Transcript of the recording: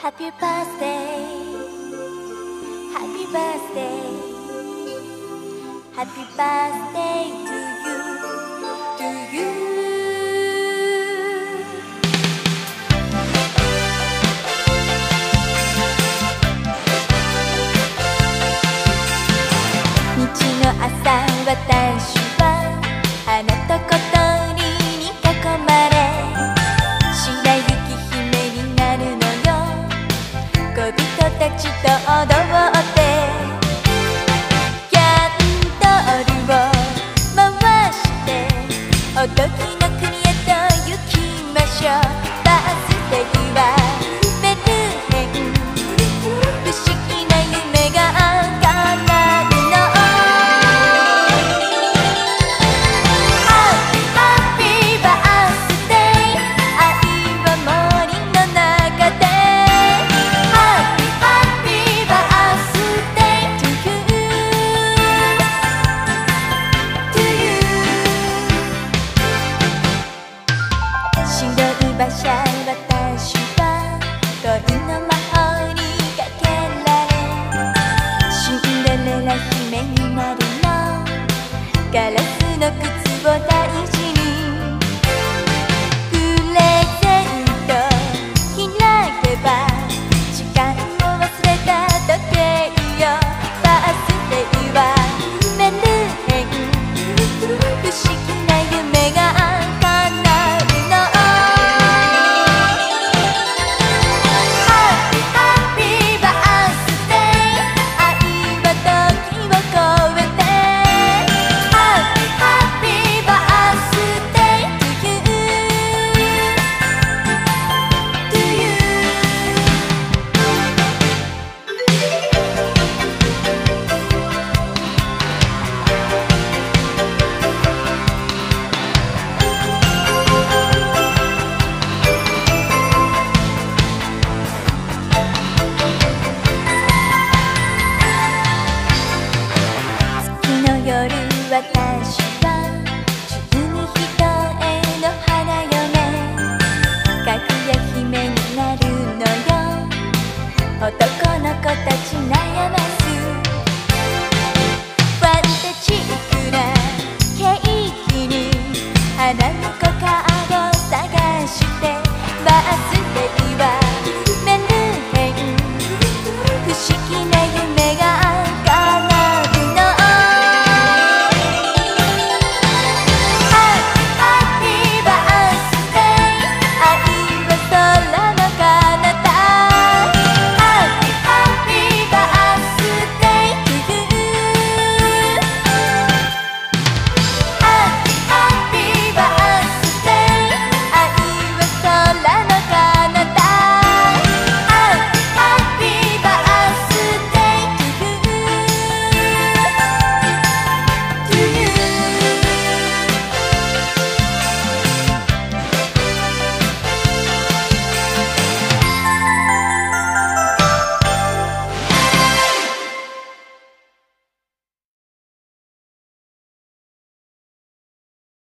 Happy birthday Happy birthday Happy birthday to you To you 日の朝私馬車私は恋の魔法にかけられシンデレラ姫になるの。ガラスの靴を大事に私は十の花嫁。かぐや姫になるのよ。男の子たち悩ます。ワンタチックなケーキに花の子カ探して。バースデー